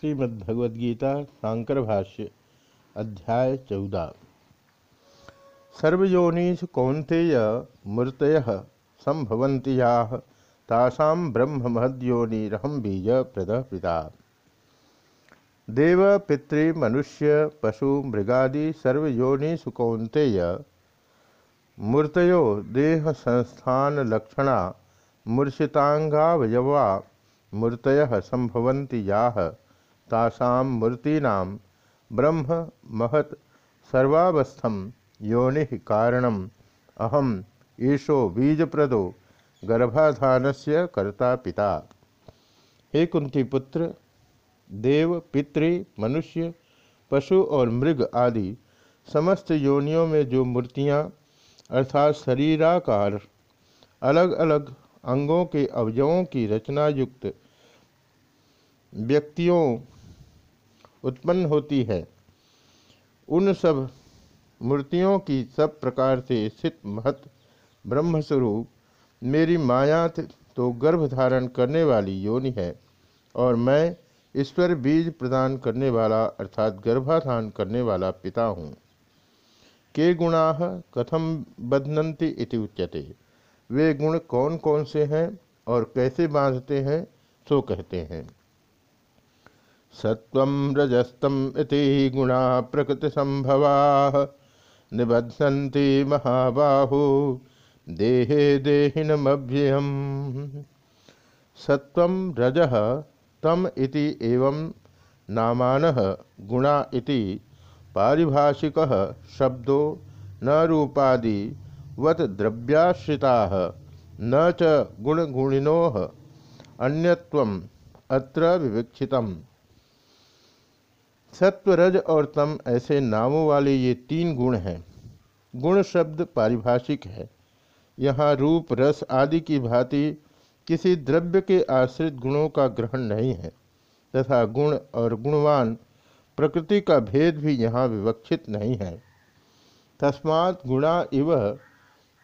श्रीमद्भगवद्गीता शांकर भाष्य अध्याय चौदह। सर्वयोनिषु कौंतेय मूर्तय संभवन्ति याः तासां ब्रह्म महद्योनिरहं बीज प्रद पिता देव, पितृ, मनुष्य, पशु, मृगादि सर्वयोनिषु कौंतेय मूर्तयो देह संस्थान लक्षणा मूर्छितांगावयवा मूर्तय संभवन्ति याः तासां मूर्तीनां ब्रह्म महत् सर्वावस्थम योनि कारणम। अहम ईशो बीजप्रदो गर्भाधानस्य कर्ता पिता। हे कुंती पुत्र, देव, पितृ, मनुष्य, पशु और मृग आदि समस्त योनियों में जो मूर्तियाँ अर्थात शरीराकार अलग अलग अंगों के अवयवों की रचना युक्त व्यक्तियों उत्पन्न होती है। उन सब मूर्तियों की सब प्रकार से स्थित महत ब्रह्मस्वरूप मेरी माया तो गर्भ धारण करने वाली योनि है और मैं ईश्वर बीज प्रदान करने वाला अर्थात गर्भाधान करने वाला पिता हूँ। के गुणा कथम बधनती इति उच्यते। वे गुण कौन कौन से हैं और कैसे बांधते हैं, सो कहते हैं। सत्व रजस्तम इति गुणा प्रकृति संभवा निबध्नन्ति महाबाहु, देहे देहिनमभ्ययम्। सत्व रज तम इति एवं नामानः गुणा इति पारिभाषिक शब्दो न रूपादि वत द्रव्याश्रिता न च गुणगुणिनो अन्यत्वम अत्र विवक्षितम्। सत्व रज और तम ऐसे नामों वाले ये तीन गुण हैं। गुण शब्द पारिभाषिक है। यहाँ रूप, रस आदि की भांति किसी द्रव्य के आश्रित गुणों का ग्रहण नहीं है, तथा गुण और गुणवान प्रकृति का भेद भी यहाँ विवक्षित नहीं है। तस्मात् गुणा इव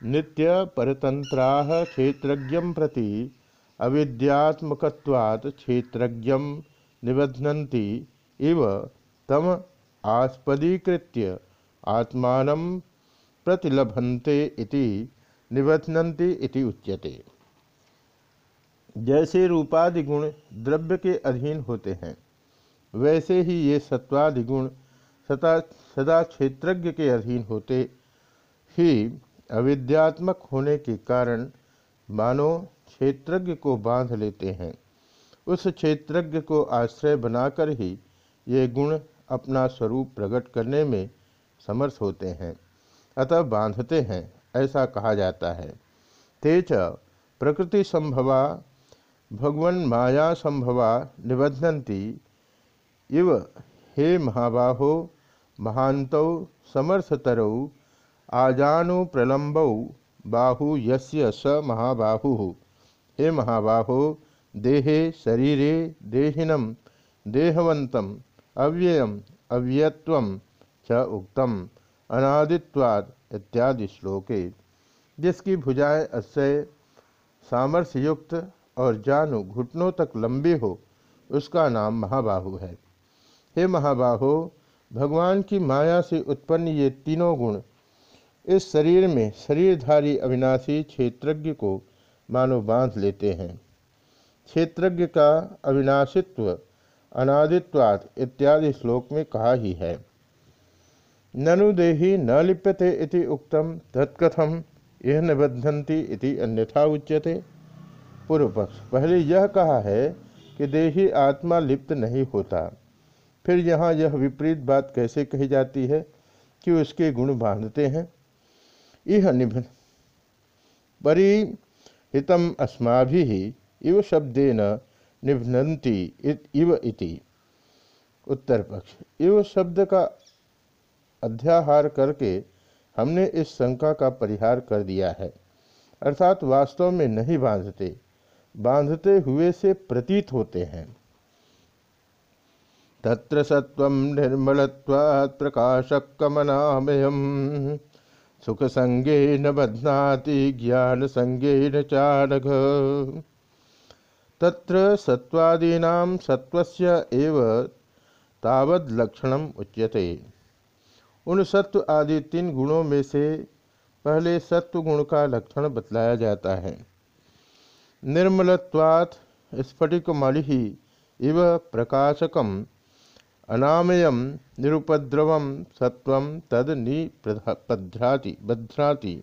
नित्य परतंत्रा क्षेत्रज्ञ प्रति अविद्यात्मकवात् क्षेत्रज्ञ निबध्नन्ति इव तम आस्पदीकृत्य आत्मान प्रतिलभन्ते इति इति उच्यते। जैसे रूपादि गुण द्रव्य के अधीन होते हैं, वैसे ही ये सत्वादि गुण सदा सदा क्षेत्रज्ञ के अधीन होते ही अविद्यात्मक होने के कारण मानो क्षेत्रज्ञ को बाँध लेते हैं। उस क्षेत्रज्ञ को आश्रय बनाकर ही ये गुण अपना स्वरूप प्रकट करने में समर्थ होते हैं, अतः बांधते हैं, ऐसा कहा जाता है। तेज प्रकृति संभवा, भगवन माया संभवा निबध्नती। इव हे महाबाहो महांतौ समर्थतरौ, आजानु प्रलंबौ बाहु यस्य स महाबाहु। हे महाबाहो, देहे शरीरे देहिनम देहवंतम अव्ययम, अव्ययत्व च उक्तम अनादित्वाद इत्यादि श्लोके। जिसकी भुजाएँ अश्चय सामर्थ्य युक्त और जानु घुटनों तक लंबी हो, उसका नाम महाबाहु है। हे महाबाहो, भगवान की माया से उत्पन्न ये तीनों गुण, इस शरीर में शरीरधारी अविनाशी क्षेत्रज्ञ को मानो बाँध लेते हैं। क्षेत्रज्ञ का अविनाशित्व अनादित्वात् इत्यादि श्लोक में कहा ही है। ननु देही न लिप्यते इति उक्तम तत्कथम यह निबद्धंती इति अन्यथा उच्यते। पूर्व पक्ष पहले यह कहा है कि देही आत्मा लिप्त नहीं होता। फिर यहाँ यह विपरीत बात कैसे कही जाती है कि उसके गुण बांधते हैं? यह निभ परिहितम अस्मा इव शब्देन निभनती इव इति। उत्तर पक्ष इव शब्द का अध्याहार करके हमने इस शंका का परिहार कर दिया है। अर्थात वास्तव में नहीं बांधते बांधते हुए से प्रतीत होते हैं। तत्र सत्व निर्मल प्रकाशक कमनामयम सुख संगे न बध्नाति ज्ञान संगे न चाणघ तत्र सत्वादीना सत्वस्य एव तावद लक्षणम उच्यते। उन सत्व आदि तीन गुणों में से पहले सत्व गुण का लक्षण बतलाया जाता है। निर्मलत्वात् स्फटिकमणि इव प्रकाशकम अनामय निरुपद्रव सत्व तद निपध्राति बध्राति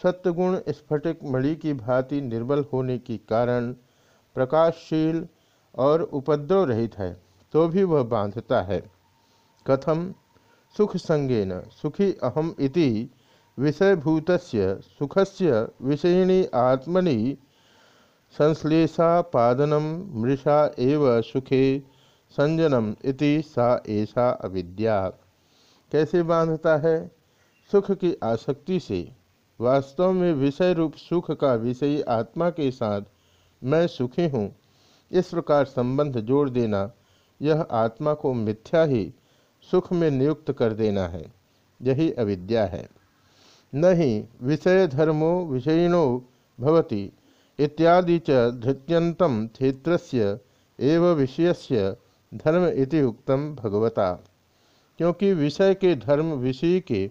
सत्वगुण स्फटिक मणि की भांति निर्बल होने के कारण प्रकाशशील और उपद्रव रहित है तो भी वह बांधता है। कथम सुख संगेन सुखी अहम इति विषयभूत सुखस्य विषयिणी आत्मनि संश्लेषापादनम मृषा एव सुखे संजनम इति सा ऐसा अविद्या। कैसे बांधता है? सुख की आसक्ति से। वास्तव में विषय रूप सुख का विषयी आत्मा के साथ मैं सुखी हूँ। इस प्रकार संबंध जोड़ देना, यह आत्मा को मिथ्या ही सुख में नियुक्त कर देना है। यही अविद्या है। नहीं, विषय धर्मो विषयिणो भवती, इत्यादि च धृत्यंतम क्षेत्रस्य एव विषयस्य धर्म इति उक्तम भगवता। क्योंकि विषय के धर्म विषय के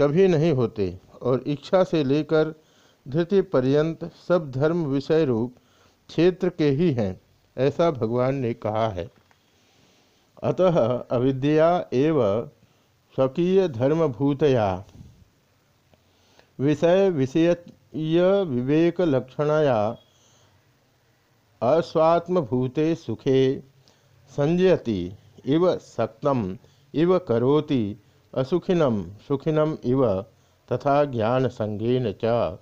कभी नहीं होते, और इच्छा से लेकर धृति पर्यंत सब धर्म विषय रूप क्षेत्र के ही हैं, ऐसा भगवान ने कहा है। अतः अविद्या एव स्वकीय धर्मभूतया। विषय विषय विवेक लक्षणया अस्वात्मभूते सुखे संजयति, इव सक्तम, इव करोति, असुखिनम, सुखिनम इव, तथा ज्ञान संगेन च।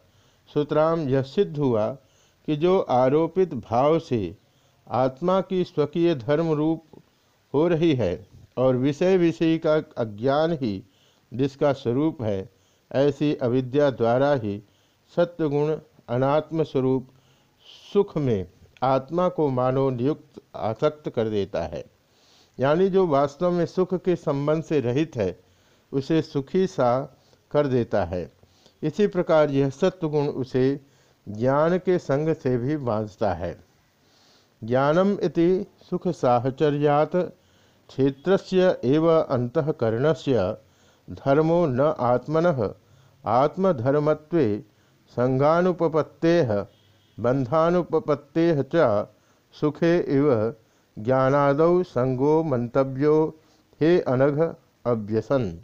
सूत्राम यह सिद्ध हुआ कि जो आरोपित भाव से आत्मा की स्वकीय धर्म रूप हो रही है और विषय विषय का अज्ञान ही जिसका स्वरूप है, ऐसी अविद्या द्वारा ही सत्वगुण अनात्म स्वरूप सुख में आत्मा को मानो नियुक्त, आसक्त कर देता है। यानी जो वास्तव में सुख के संबंध से रहित है, उसे सुखी सा कर देता है। इसी प्रकार यह सत्वगुण उसे ज्ञान के संग से भी बांधता है। ज्ञानम इति सुख साहचर्यात क्षेत्रस्य एव अंतकरणस्य धर्मो न आत्मन, आत्मधर्मत्वे संघानुपपत्ते बंधानुपपत्ते च सुखे इव ज्ञानाद संगो मंतव्यो हे अनघ अव्यसन।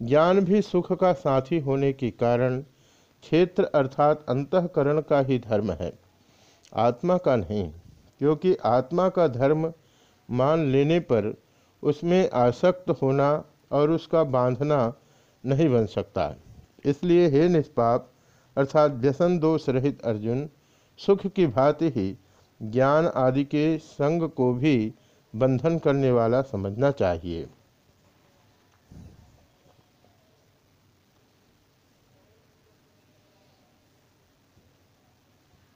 ज्ञान भी सुख का साथी होने के कारण क्षेत्र अर्थात अंतकरण का ही धर्म है। आत्मा का नहीं, क्योंकि आत्मा का धर्म मान लेने पर उसमें आसक्त होना और उसका बांधना नहीं बन सकता। इसलिए हे निष्पाप, अर्थात व्यसन दोष रहित अर्जुन, सुख की भांति ही ज्ञान आदि के संग को भी बंधन करने वाला समझना चाहिए।